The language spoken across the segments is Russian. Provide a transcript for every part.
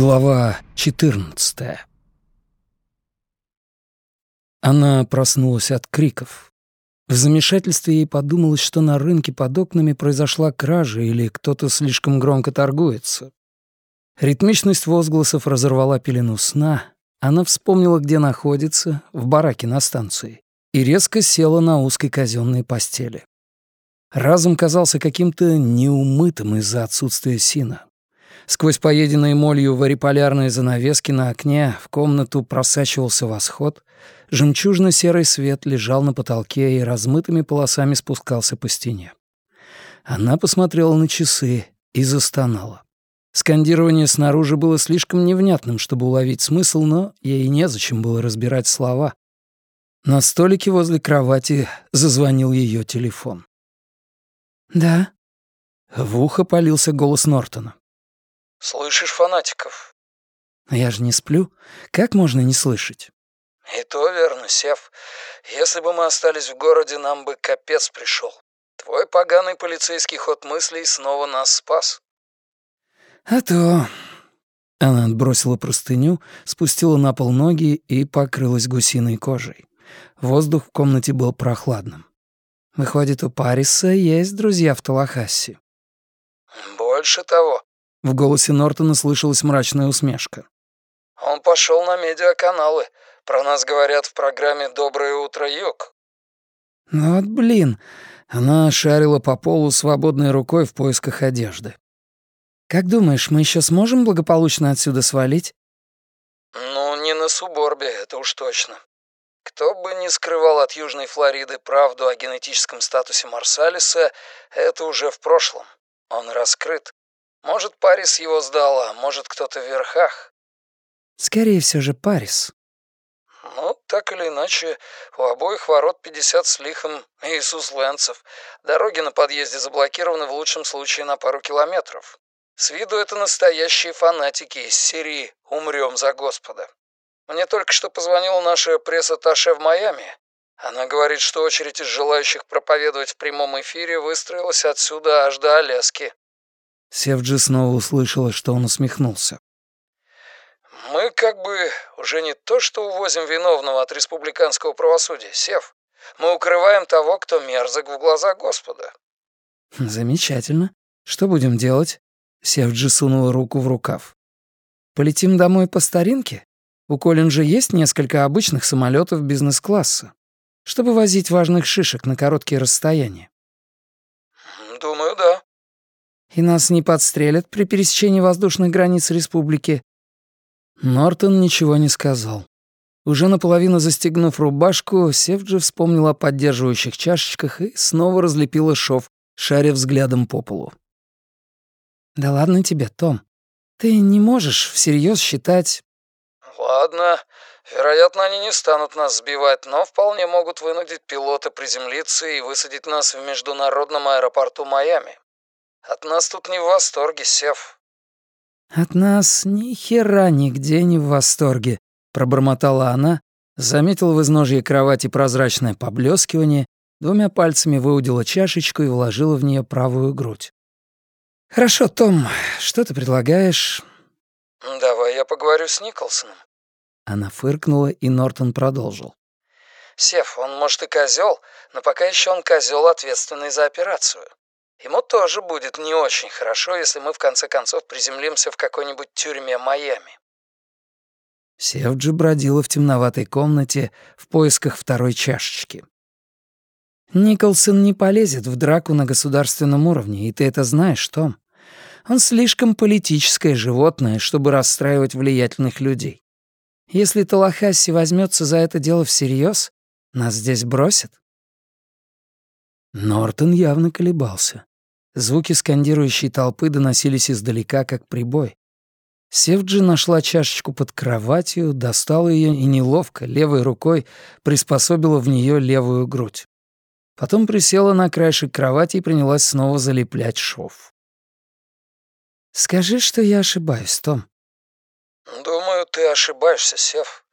Глава 14 Она проснулась от криков. В замешательстве ей подумалось, что на рынке под окнами произошла кража или кто-то слишком громко торгуется. Ритмичность возгласов разорвала пелену сна. Она вспомнила, где находится, в бараке на станции, и резко села на узкой казенной постели. Разум казался каким-то неумытым из-за отсутствия сина. Сквозь поеденные молью вариполярные занавески на окне в комнату просачивался восход, жемчужно-серый свет лежал на потолке и размытыми полосами спускался по стене. Она посмотрела на часы и застонала. Скандирование снаружи было слишком невнятным, чтобы уловить смысл, но ей незачем было разбирать слова. На столике возле кровати зазвонил ее телефон. «Да?» В ухо полился голос Нортона. «Слышишь фанатиков?» «Я же не сплю. Как можно не слышать?» «И то верно, Сев. Если бы мы остались в городе, нам бы капец пришел. Твой поганый полицейский ход мыслей снова нас спас». «А то...» Она отбросила простыню, спустила на пол ноги и покрылась гусиной кожей. Воздух в комнате был прохладным. Выходит, у Париса есть друзья в Талахассе. «Больше того», в голосе Нортона слышалась мрачная усмешка. «Он пошел на медиаканалы. Про нас говорят в программе «Доброе утро, Юг». Ну вот блин. Она шарила по полу свободной рукой в поисках одежды. «Как думаешь, мы еще сможем благополучно отсюда свалить?» «Ну, не на Суборбе, это уж точно. Кто бы ни скрывал от Южной Флориды правду о генетическом статусе Марсалиса, это уже в прошлом. Он раскрыт. Может, Парис его сдал, а может, кто-то в верхах. Скорее всего же Парис. Ну, так или иначе, у обоих ворот 50 с лихом Иисус Лэнцев. Дороги на подъезде заблокированы в лучшем случае на пару километров. С виду это настоящие фанатики из серии «Умрем за Господа». Мне только что позвонила наша пресс-атташе в Майами. Она говорит, что очередь из желающих проповедовать в прямом эфире выстроилась отсюда аж до Аляски. Севджи снова услышала, что он усмехнулся. «Мы как бы уже не то что увозим виновного от республиканского правосудия, Сев. Мы укрываем того, кто мерзок в глаза Господа». «Замечательно. Что будем делать?» Севджи сунула руку в рукав. «Полетим домой по старинке? У Коллинджа есть несколько обычных самолетов бизнес-класса, чтобы возить важных шишек на короткие расстояния». «Думаю, да», и нас не подстрелят при пересечении воздушных границ республики». Нортон ничего не сказал. Уже наполовину застегнув рубашку, Севджи вспомнил о поддерживающих чашечках и снова разлепила шов, шаря взглядом по полу. «Да ладно тебе, Том. Ты не можешь всерьез считать...» «Ладно. Вероятно, они не станут нас сбивать, но вполне могут вынудить пилота приземлиться и высадить нас в международном аэропорту Майами. От нас тут не в восторге, Сев». «От нас ни хера нигде не в восторге», — пробормотала она, заметила в изножье кровати прозрачное поблескивание, двумя пальцами выудила чашечку и вложила в нее правую грудь. «Хорошо, Том, что ты предлагаешь?» «Давай я поговорю с Николсоном». Она фыркнула, и Нортон продолжил. «Сев, он, может, и козел, но пока еще он козел, ответственный за операцию. Ему тоже будет не очень хорошо, если мы в конце концов приземлимся в какой-нибудь тюрьме Майами. Севджи бродила в темноватой комнате в поисках второй чашечки. Николсон не полезет в драку на государственном уровне, и ты это знаешь, Том. Он слишком политическое животное, чтобы расстраивать влиятельных людей. Если Талахасси возьмется за это дело всерьез, нас здесь бросят. Нортон явно колебался. Звуки скандирующей толпы доносились издалека, как прибой. Севджи нашла чашечку под кроватью, достала ее и неловко, левой рукой, приспособила в нее левую грудь. Потом присела на краешек кровати и принялась снова залеплять шов. «Скажи, что я ошибаюсь, Том». «Думаю, ты ошибаешься, Сев.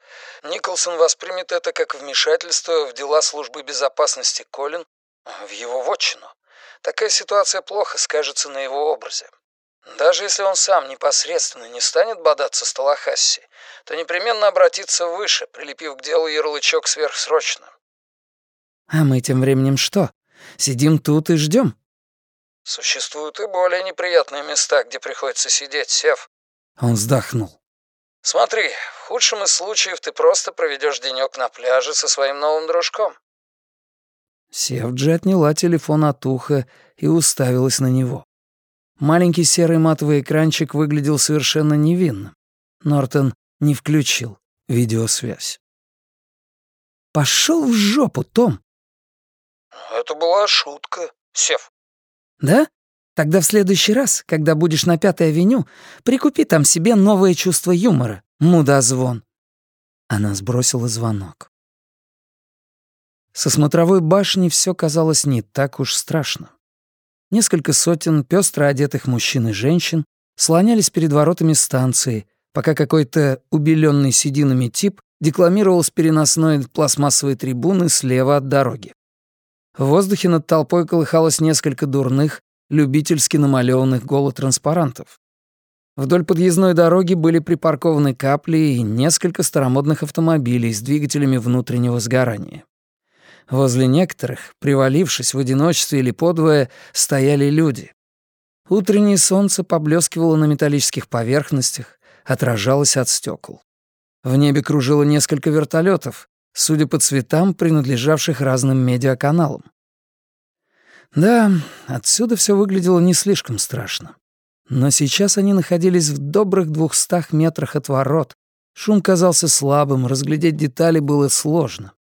Николсон воспримет это как вмешательство в дела службы безопасности Колин в его вотчину. Такая ситуация плохо скажется на его образе. Даже если он сам непосредственно не станет бодаться с Талахасси, то непременно обратится выше, прилепив к делу ярлычок сверхсрочно. А мы тем временем что? Сидим тут и ждем? Существуют и более неприятные места, где приходится сидеть, Сев. Он вздохнул. Смотри, в худшем из случаев ты просто проведешь денек на пляже со своим новым дружком. Севджи отняла телефон от уха и уставилась на него. Маленький серый матовый экранчик выглядел совершенно невинным. Нортон не включил видеосвязь. «Пошел в жопу, Том!» «Это была шутка, Сев». «Да? Тогда в следующий раз, когда будешь на Пятой авеню, прикупи там себе новое чувство юмора, мудозвон». Она сбросила звонок. Со смотровой башни все казалось не так уж страшно. Несколько сотен пестро одетых мужчин и женщин слонялись перед воротами станции, пока какой-то убеленный сединами тип декламировал с переносной пластмассовой трибуны слева от дороги. В воздухе над толпой колыхалось несколько дурных, любительски намалеванных голотранспарантов. Вдоль подъездной дороги были припаркованы капли и несколько старомодных автомобилей с двигателями внутреннего сгорания. Возле некоторых, привалившись в одиночестве или подвое, стояли люди. Утреннее солнце поблескивало на металлических поверхностях, отражалось от стекол. В небе кружило несколько вертолетов, судя по цветам, принадлежавших разным медиаканалам. Да, отсюда все выглядело не слишком страшно. Но сейчас они находились в добрых двухстах метрах от ворот. Шум казался слабым, разглядеть детали было сложно.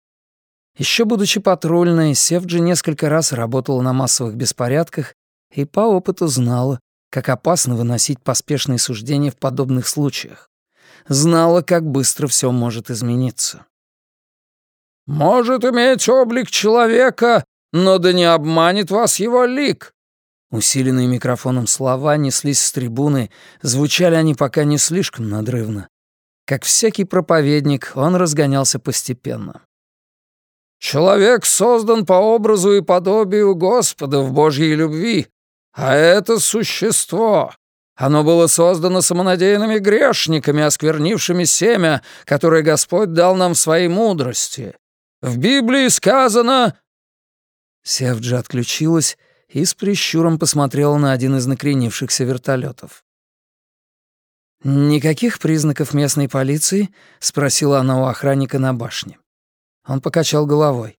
Еще будучи патрульной, Севджи несколько раз работала на массовых беспорядках и по опыту знала, как опасно выносить поспешные суждения в подобных случаях. Знала, как быстро все может измениться. «Может иметь облик человека, но да не обманет вас его лик», Усиленные микрофоном слова неслись с трибуны, звучали они пока не слишком надрывно. Как всякий проповедник, он разгонялся постепенно. Человек создан по образу и подобию Господа в Божьей любви, а это существо. Оно было создано самонадеянными грешниками, осквернившими семя, которое Господь дал нам в своей мудрости. В Библии сказано...» Севджи отключилась и с прищуром посмотрела на один из накренившихся вертолетов. «Никаких признаков местной полиции?» — спросила она у охранника на башне. Он покачал головой.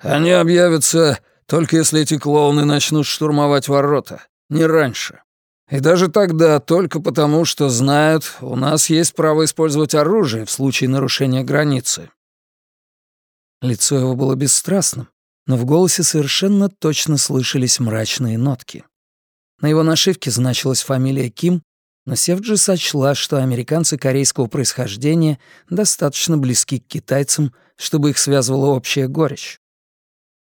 «Они объявятся, только если эти клоуны начнут штурмовать ворота. Не раньше. И даже тогда только потому, что знают, у нас есть право использовать оружие в случае нарушения границы». Лицо его было бесстрастным, но в голосе совершенно точно слышались мрачные нотки. На его нашивке значилась фамилия Ким, но Севджи сочла, что американцы корейского происхождения достаточно близки к китайцам, чтобы их связывала общая горечь.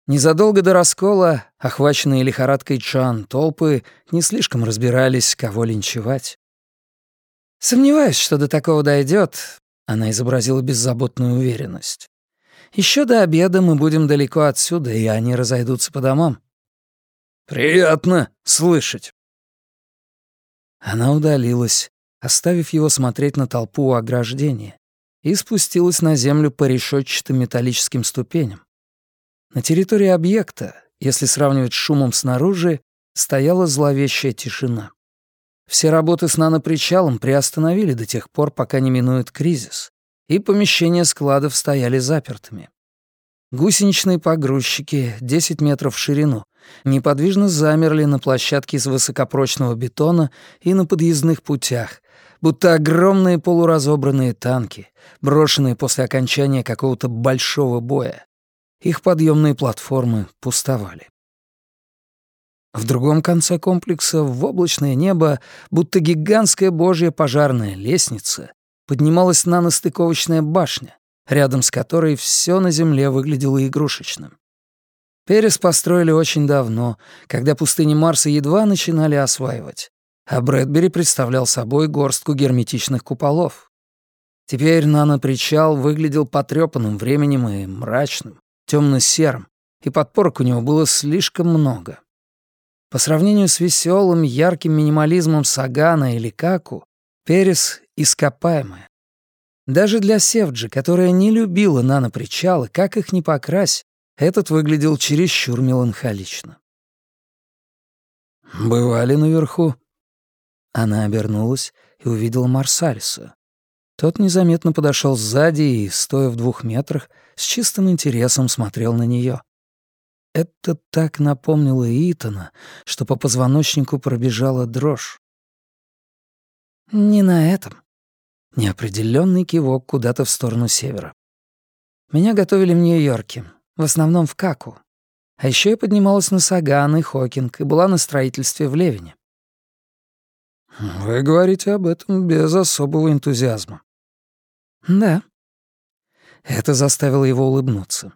Незадолго до раскола, охваченные лихорадкой Чан, толпы не слишком разбирались, кого линчевать. «Сомневаюсь, что до такого дойдет», — она изобразила беззаботную уверенность. Еще до обеда мы будем далеко отсюда, и они разойдутся по домам». «Приятно слышать». Она удалилась, оставив его смотреть на толпу у ограждения, и спустилась на землю по решетчатым металлическим ступеням. На территории объекта, если сравнивать с шумом снаружи, стояла зловещая тишина. Все работы с нанопричалом приостановили до тех пор, пока не минует кризис, и помещения складов стояли запертыми. Гусеничные погрузчики, 10 метров в ширину, неподвижно замерли на площадке из высокопрочного бетона и на подъездных путях, будто огромные полуразобранные танки, брошенные после окончания какого-то большого боя. Их подъемные платформы пустовали. В другом конце комплекса, в облачное небо, будто гигантская божья пожарная лестница, поднималась наностыковочная башня, рядом с которой все на Земле выглядело игрушечным. Перес построили очень давно, когда пустыни Марса едва начинали осваивать, а Брэдбери представлял собой горстку герметичных куполов. Теперь нанопричал выглядел потрепанным временем и мрачным, темно-серым, и подпорок у него было слишком много. По сравнению с веселым, ярким минимализмом Сагана или Каку, Перес — ископаемая. Даже для Севджи, которая не любила нанопричалы, как их ни покрась, этот выглядел чересчур меланхолично. «Бывали наверху?» Она обернулась и увидела Марсалиса. Тот незаметно подошел сзади и, стоя в двух метрах, с чистым интересом смотрел на нее. Это так напомнило Итана, что по позвоночнику пробежала дрожь. «Не на этом». Неопределенный кивок куда-то в сторону севера. «Меня готовили в Нью-Йорке, в основном в Каку. А еще я поднималась на Саган и Хокинг и была на строительстве в Левине». «Вы говорите об этом без особого энтузиазма». «Да». Это заставило его улыбнуться.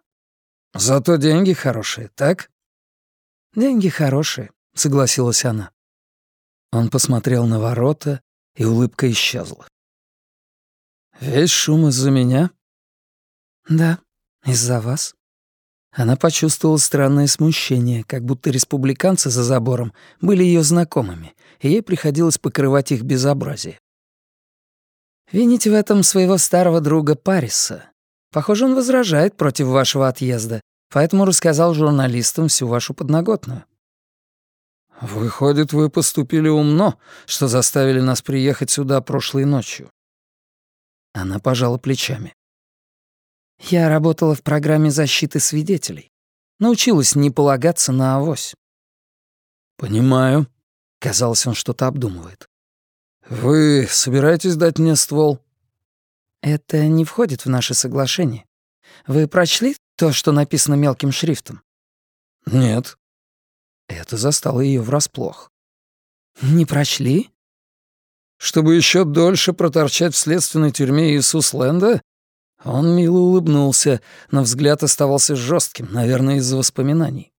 «Зато деньги хорошие, так?» «Деньги хорошие», — согласилась она. Он посмотрел на ворота, и улыбка исчезла. «Весь шум из-за меня?» «Да, из-за вас». Она почувствовала странное смущение, как будто республиканцы за забором были ее знакомыми, и ей приходилось покрывать их безобразие. Вините в этом своего старого друга Париса. Похоже, он возражает против вашего отъезда, поэтому рассказал журналистам всю вашу подноготную». «Выходит, вы поступили умно, что заставили нас приехать сюда прошлой ночью». Она пожала плечами. «Я работала в программе защиты свидетелей. Научилась не полагаться на авось». «Понимаю». Казалось, он что-то обдумывает. «Вы собираетесь дать мне ствол?» «Это не входит в наше соглашение. Вы прочли то, что написано мелким шрифтом?» «Нет». Это застало ее врасплох. «Не прочли?» «Чтобы еще дольше проторчать в следственной тюрьме Иисус Лэнда?» Он мило улыбнулся, но взгляд оставался жестким, наверное, из-за воспоминаний.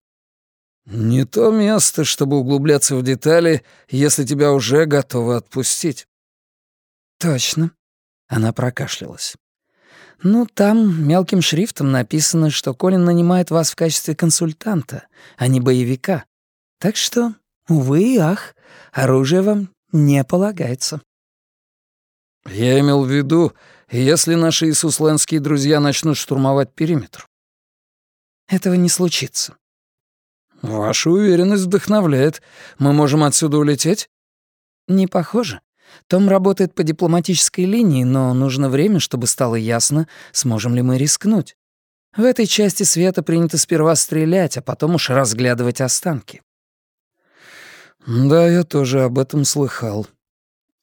«Не то место, чтобы углубляться в детали, если тебя уже готовы отпустить». «Точно». Она прокашлялась. «Ну, там мелким шрифтом написано, что Колин нанимает вас в качестве консультанта, а не боевика. Так что, увы и ах, оружие вам не полагается». «Я имел в виду, если наши иисуслендские друзья начнут штурмовать периметр». «Этого не случится. «Ваша уверенность вдохновляет. Мы можем отсюда улететь?» «Не похоже. Том работает по дипломатической линии, но нужно время, чтобы стало ясно, сможем ли мы рискнуть. В этой части света принято сперва стрелять, а потом уж разглядывать останки». «Да, я тоже об этом слыхал».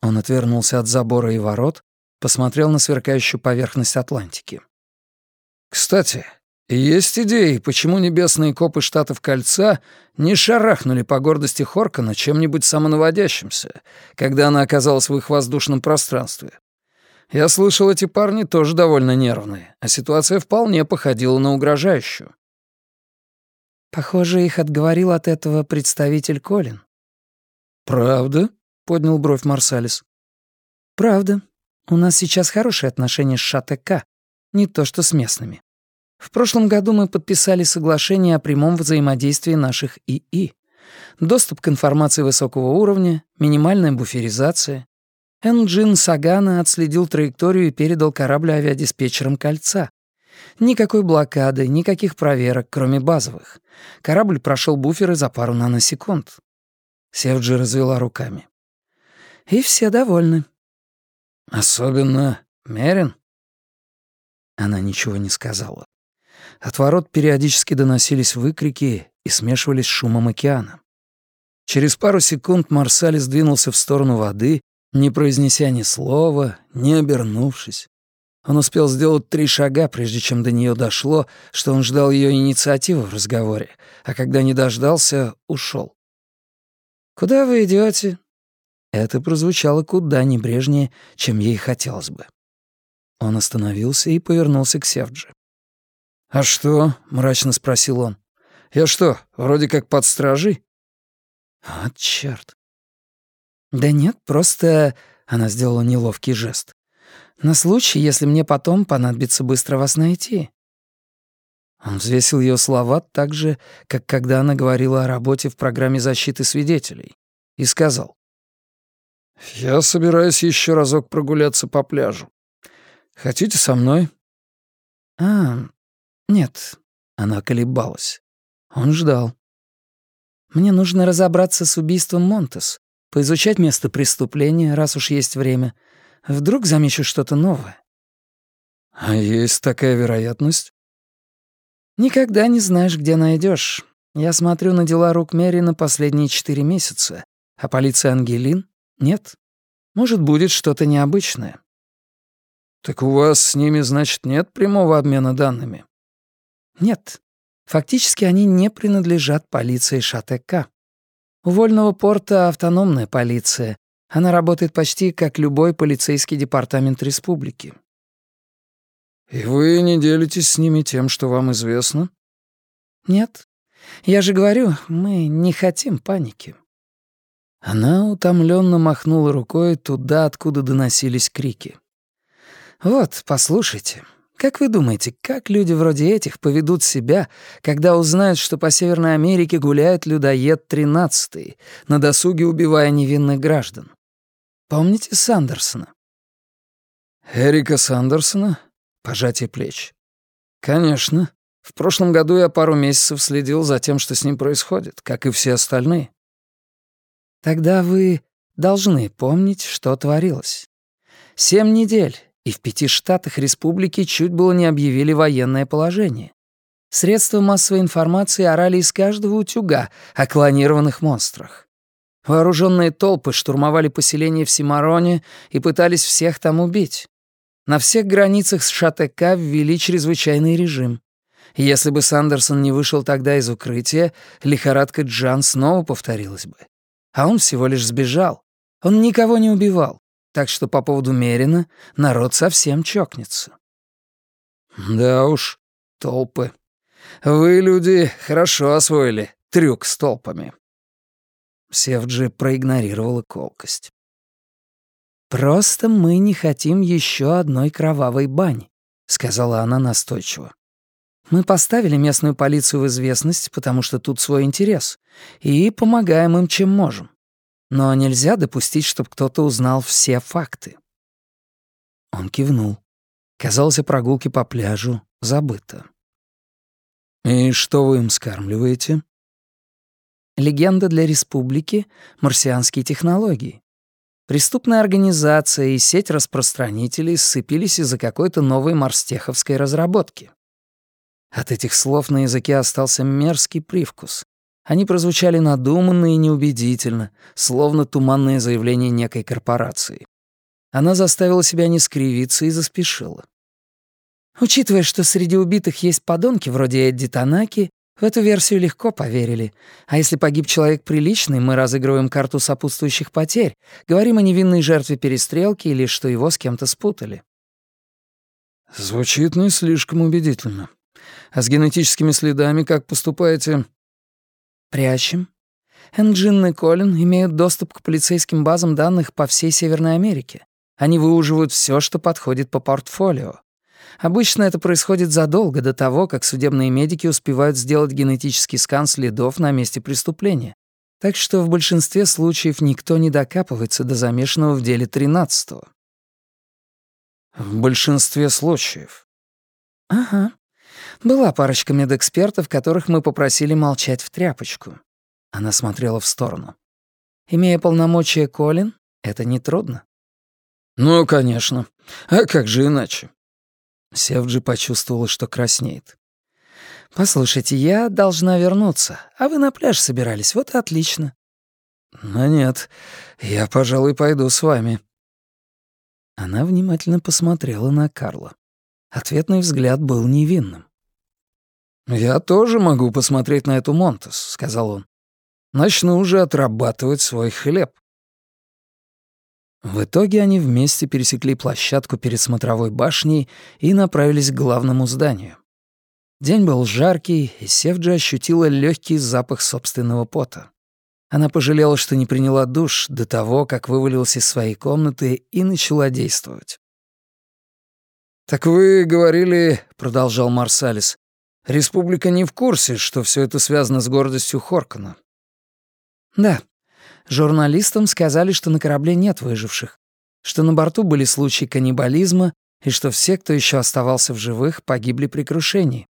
Он отвернулся от забора и ворот, посмотрел на сверкающую поверхность Атлантики. «Кстати, есть идеи, почему небесные копы штатов Кольца не шарахнули по гордости Хоркана чем-нибудь самонаводящимся, когда она оказалась в их воздушном пространстве. Я слышал, эти парни тоже довольно нервные, а ситуация вполне походила на угрожающую. Похоже, их отговорил от этого представитель Колин. «Правда?» — поднял бровь Марсалис. «Правда. У нас сейчас хорошие отношения с ШАТК, не то что с местными. В прошлом году мы подписали соглашение о прямом взаимодействии наших ИИ. Доступ к информации высокого уровня, минимальная буферизация. Энджин Сагана отследил траекторию и передал корабль авиадиспетчерам «Кольца». Никакой блокады, никаких проверок, кроме базовых. Корабль прошел буферы за пару наносекунд. Севджи развела руками. И все довольны. Особенно Мерин. Она ничего не сказала. От ворот периодически доносились выкрики и смешивались с шумом океана. Через пару секунд Марсалис двинулся в сторону воды, не произнеся ни слова, не обернувшись. Он успел сделать три шага, прежде чем до нее дошло, что он ждал ее инициативы в разговоре, а когда не дождался, ушел. «Куда вы идете? Это прозвучало куда небрежнее, чем ей хотелось бы. Он остановился и повернулся к Севджи. «А что?» — мрачно спросил он. «Я что, вроде как под стражей?» «А, чёрт!» «Да нет, просто...» — она сделала неловкий жест. «На случай, если мне потом понадобится быстро вас найти». Он взвесил ее слова так же, как когда она говорила о работе в программе защиты свидетелей, и сказал. «Я собираюсь еще разок прогуляться по пляжу. Хотите со мной?» «А, нет», — она колебалась. Он ждал. «Мне нужно разобраться с убийством Монтес, поизучать место преступления, раз уж есть время. Вдруг замечу что-то новое». «А есть такая вероятность?» «Никогда не знаешь, где найдешь. Я смотрю на дела рук Мерина последние четыре месяца, а полиция Ангелин — нет. Может, будет что-то необычное». «Так у вас с ними, значит, нет прямого обмена данными?» «Нет. Фактически они не принадлежат полиции ШАТК. У Вольного порта автономная полиция. Она работает почти как любой полицейский департамент республики. «И вы не делитесь с ними тем, что вам известно?» «Нет. Я же говорю, мы не хотим паники». Она утомленно махнула рукой туда, откуда доносились крики. «Вот, послушайте, как вы думаете, как люди вроде этих поведут себя, когда узнают, что по Северной Америке гуляет людоед тринадцатый, на досуге убивая невинных граждан? Помните Сандерсона?» «Эрика Сандерсона?» Пожатие плеч. «Конечно. В прошлом году я пару месяцев следил за тем, что с ним происходит, как и все остальные». «Тогда вы должны помнить, что творилось. Семь недель, и в пяти штатах республики чуть было не объявили военное положение. Средства массовой информации орали из каждого утюга о клонированных монстрах. Вооруженные толпы штурмовали поселение в Симароне и пытались всех там убить. На всех границах с ШАТК ввели чрезвычайный режим. Если бы Сандерсон не вышел тогда из укрытия, лихорадка Джан снова повторилась бы. А он всего лишь сбежал. Он никого не убивал. Так что по поводу Мерина народ совсем чокнется. Да уж, толпы. Вы, люди, хорошо освоили трюк с толпами. Севджи проигнорировала колкость. «Просто мы не хотим еще одной кровавой бани», — сказала она настойчиво. «Мы поставили местную полицию в известность, потому что тут свой интерес, и помогаем им, чем можем. Но нельзя допустить, чтобы кто-то узнал все факты». Он кивнул. Казалось, о прогулке по пляжу забыто. «И что вы им скармливаете?» «Легенда для республики — марсианские технологии. Преступная организация и сеть распространителей сцепились из-за какой-то новой марстеховской разработки. От этих слов на языке остался мерзкий привкус. Они прозвучали надуманно и неубедительно, словно туманное заявление некой корпорации. Она заставила себя не скривиться и заспешила. Учитывая, что среди убитых есть подонки вроде Эдди Танаки, в эту версию легко поверили. А если погиб человек приличный, мы разыгрываем карту сопутствующих потерь, говорим о невинной жертве перестрелки или что его с кем-то спутали. Звучит не слишком убедительно. А с генетическими следами как поступаете? Прячем. Энджин и Колин имеют доступ к полицейским базам данных по всей Северной Америке. Они выуживают все, что подходит по портфолио. Обычно это происходит задолго до того, как судебные медики успевают сделать генетический скан следов на месте преступления. Так что в большинстве случаев никто не докапывается до замешанного в деле 13-го. В большинстве случаев. Ага. Была парочка медэкспертов, которых мы попросили молчать в тряпочку. Она смотрела в сторону. Имея полномочия Колин, это нетрудно. Ну, конечно. А как же иначе? Севджи почувствовала, что краснеет. «Послушайте, я должна вернуться, а вы на пляж собирались, вот и отлично». «Но нет, я, пожалуй, пойду с вами». Она внимательно посмотрела на Карла. Ответный взгляд был невинным. «Я тоже могу посмотреть на эту Монтес», — сказал он. «Начну уже отрабатывать свой хлеб». В итоге они вместе пересекли площадку перед смотровой башней и направились к главному зданию. День был жаркий, и Севджи ощутила легкий запах собственного пота. Она пожалела, что не приняла душ до того, как вывалилась из своей комнаты и начала действовать. «Так вы говорили, — продолжал Марсалис, Республика не в курсе, что все это связано с гордостью Хоркана. Да. Журналистам сказали, что на корабле нет выживших, что на борту были случаи каннибализма и что все, кто еще оставался в живых, погибли при крушении.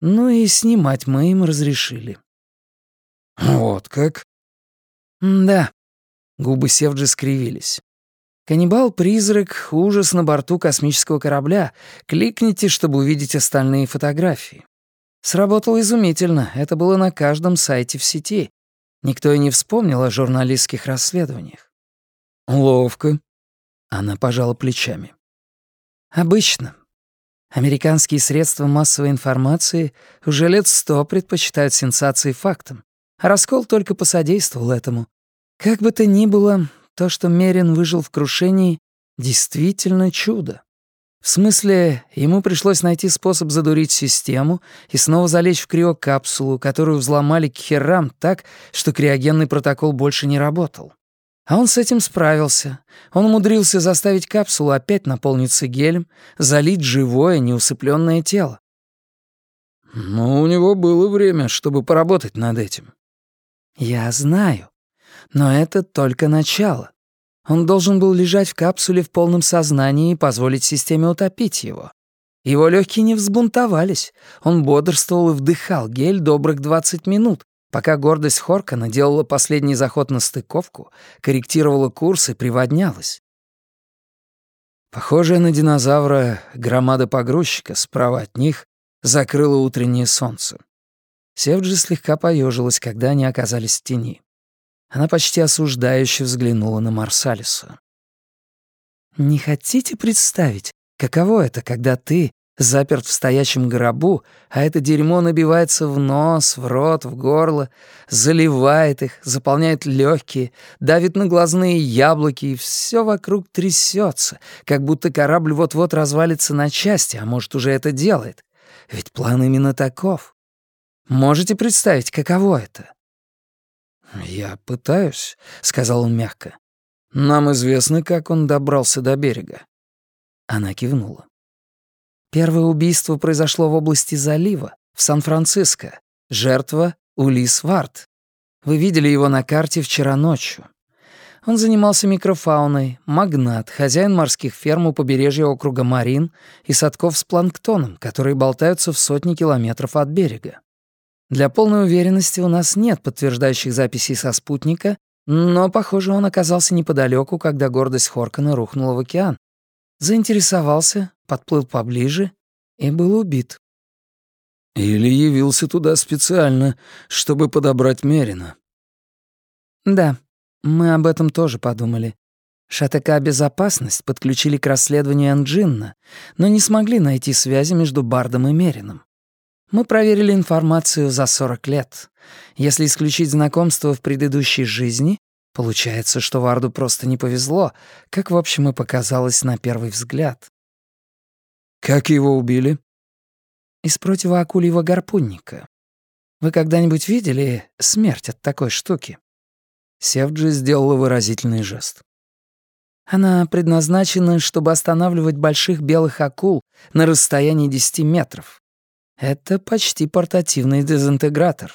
Ну и снимать мы им разрешили. Вот как? да. Губы Севджи скривились. Каннибал-призрак, ужас на борту космического корабля. Кликните, чтобы увидеть остальные фотографии. Сработало изумительно, это было на каждом сайте в сети. Никто и не вспомнил о журналистских расследованиях. Ловко. Она пожала плечами. Обычно. Американские средства массовой информации уже лет сто предпочитают сенсации фактам, а раскол только посодействовал этому. Как бы то ни было, то, что Мерин выжил в крушении, действительно чудо. В смысле, ему пришлось найти способ задурить систему и снова залечь в криокапсулу, которую взломали к херам так, что криогенный протокол больше не работал. А он с этим справился. Он умудрился заставить капсулу опять наполниться гелем, залить живое, неусыпленное тело. Но у него было время, чтобы поработать над этим. Я знаю. Но это только начало. Он должен был лежать в капсуле в полном сознании и позволить системе утопить его. Его легкие не взбунтовались. Он бодрствовал и вдыхал гель добрых 20 минут, пока гордость Хоркана делала последний заход на стыковку, корректировала курс и приводнялась. Похожая на динозавра громада погрузчика справа от них закрыла утреннее солнце. Севджи слегка поежилась, когда они оказались в тени. Она почти осуждающе взглянула на Марсалиса. «Не хотите представить, каково это, когда ты заперт в стоячем гробу, а это дерьмо набивается в нос, в рот, в горло, заливает их, заполняет легкие, давит на глазные яблоки, и все вокруг трясется, как будто корабль вот-вот развалится на части, а может, уже это делает. Ведь план именно таков. Можете представить, каково это? «Я пытаюсь», — сказал он мягко. «Нам известно, как он добрался до берега». Она кивнула. Первое убийство произошло в области залива, в Сан-Франциско. Жертва — Улис Варт. Вы видели его на карте вчера ночью. Он занимался микрофауной, магнат, хозяин морских ферм у побережья округа Марин и садков с планктоном, которые болтаются в сотни километров от берега. Для полной уверенности у нас нет подтверждающих записей со спутника, но, похоже, он оказался неподалеку, когда гордость Хоркана рухнула в океан. Заинтересовался, подплыл поближе и был убит. Или явился туда специально, чтобы подобрать Мерина. Да, мы об этом тоже подумали. ШТК «Безопасность» подключили к расследованию Анджинна, но не смогли найти связи между Бардом и Мерином. Мы проверили информацию за 40 лет. Если исключить знакомство в предыдущей жизни, получается, что Варду просто не повезло, как, в общем, и показалось на первый взгляд. Как его убили? Из противоакульего гарпунника. Вы когда-нибудь видели смерть от такой штуки? Севджи сделала выразительный жест. Она предназначена, чтобы останавливать больших белых акул на расстоянии 10 метров. Это почти портативный дезинтегратор.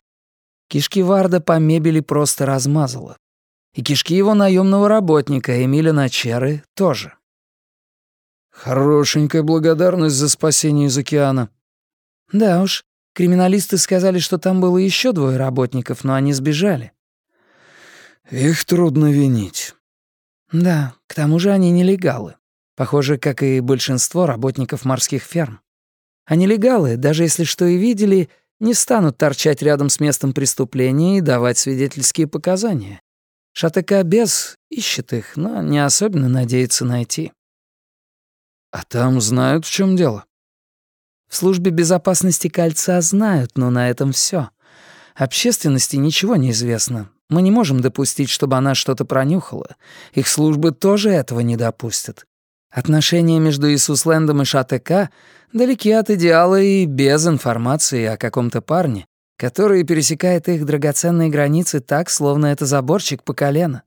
Кишки Варда по мебели просто размазало. И кишки его наемного работника Эмиля Начеры тоже. Хорошенькая благодарность за спасение из океана. Да уж, криминалисты сказали, что там было еще двое работников, но они сбежали. Их трудно винить. Да, к тому же они нелегалы. Похоже, как и большинство работников морских ферм. А нелегалы, даже если что и видели, не станут торчать рядом с местом преступления и давать свидетельские показания. ШАТК без ищет их, но не особенно надеется найти. А там знают, в чем дело? В службе безопасности кольца знают, но на этом все. Общественности ничего не известно. Мы не можем допустить, чтобы она что-то пронюхала. Их службы тоже этого не допустят. Отношения между Иисуслендом и ШАТК далеки от идеала и без информации о каком-то парне, который пересекает их драгоценные границы так, словно это заборчик по колено.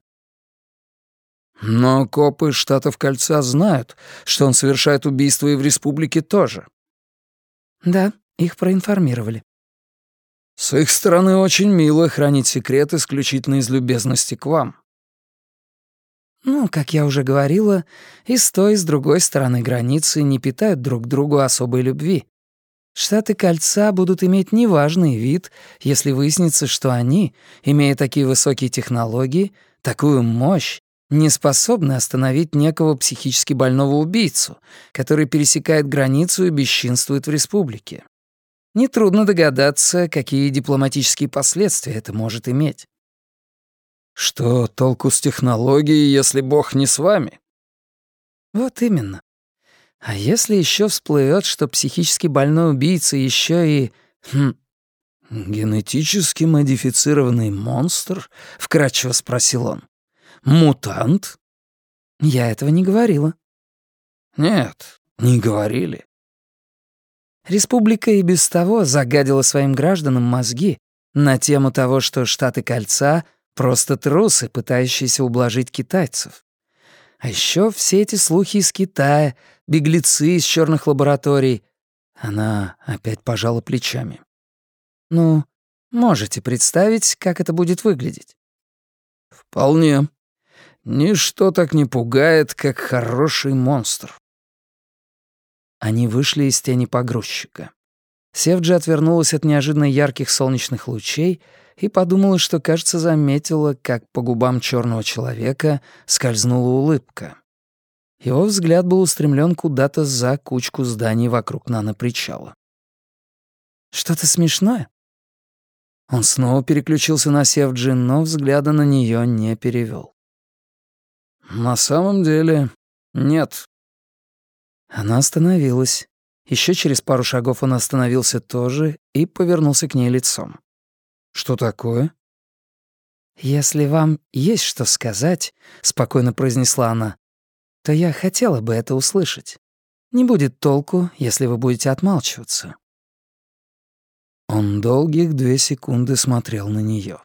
Но копы Штатов Кольца знают, что он совершает убийство и в республике тоже. Да, Их проинформировали. С их стороны очень мило хранить секрет исключительно из любезности к вам. Ну, как я уже говорила, и с той, и с другой стороны границы не питают друг другу особой любви. Штаты Кольца будут иметь неважный вид, если выяснится, что они, имея такие высокие технологии, такую мощь, не способны остановить некого психически больного убийцу, который пересекает границу и бесчинствует в республике. Нетрудно догадаться, какие дипломатические последствия это может иметь. Что толку с технологией, если Бог не с вами? Вот именно. А если еще всплывет, что психически больной убийца еще и... Хм, «Генетически модифицированный монстр?» — вкратчиво спросил он. «Мутант?» «Я этого не говорила». «Нет, не говорили». Республика и без того загадила своим гражданам мозги на тему того, что Штаты Кольца — просто трусы, пытающиеся ублажить китайцев. А еще все эти слухи из Китая, беглецы из черных лабораторий. Она опять пожала плечами. Ну, можете представить, как это будет выглядеть? Вполне. Ничто так не пугает, как хороший монстр. Они вышли из тени погрузчика. Севджи отвернулась от неожиданно ярких солнечных лучей и подумала, что, кажется, заметила, как по губам черного человека скользнула улыбка. Его взгляд был устремлен куда-то за кучку зданий вокруг нанопричала. «Что-то смешное?» Он снова переключился на Севджи, но взгляда на нее не перевел. «На самом деле, нет». Она остановилась. Еще через пару шагов он остановился тоже и повернулся к ней лицом. «Что такое?» «Если вам есть что сказать», — спокойно произнесла она, то я хотела бы это услышать. Не будет толку, если вы будете отмалчиваться». Он долгих две секунды смотрел на нее.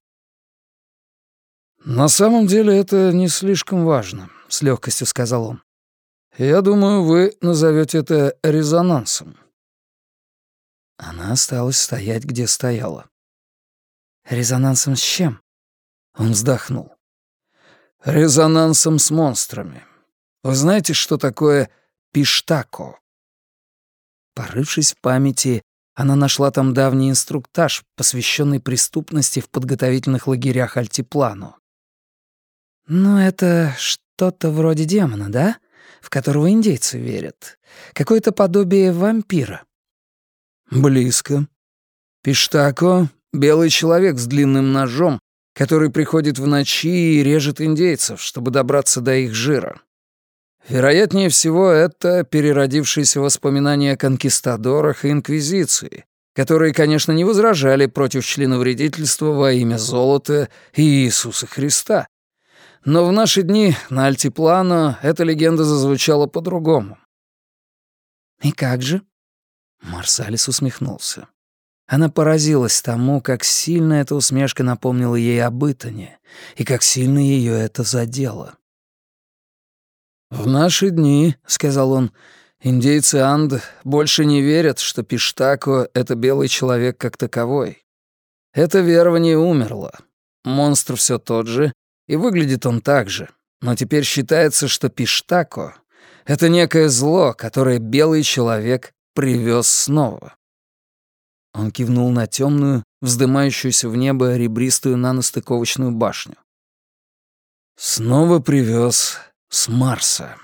«На самом деле это не слишком важно», — с легкостью сказал он. «Я думаю, вы назовете это резонансом». Она осталась стоять, где стояла. «Резонансом с чем?» Он вздохнул. «Резонансом с монстрами. Вы знаете, что такое пиштако?» Порывшись в памяти, она нашла там давний инструктаж, посвященный преступности в подготовительных лагерях Альтиплану. «Ну, это что-то вроде демона, да? В которого индейцы верят. Какое-то подобие вампира». «Близко. Пиштако — белый человек с длинным ножом, который приходит в ночи и режет индейцев, чтобы добраться до их жира. Вероятнее всего, это переродившиеся воспоминания о конкистадорах и инквизиции, которые, конечно, не возражали против членовредительства во имя золота и Иисуса Христа. Но в наши дни на Альтиплано эта легенда зазвучала по-другому. «И как же?» Марсалис усмехнулся. Она поразилась тому, как сильно эта усмешка напомнила ей об Итане, и как сильно ее это задело. «В наши дни, — сказал он, — индейцы Анд больше не верят, что Пиштако — это белый человек как таковой. Это верование умерло. Монстр все тот же, и выглядит он так же. Но теперь считается, что Пиштако — это некое зло, которое белый человек привез снова». Он кивнул на темную, вздымающуюся в небо ребристую наностыковочную башню. «Снова привез с Марса.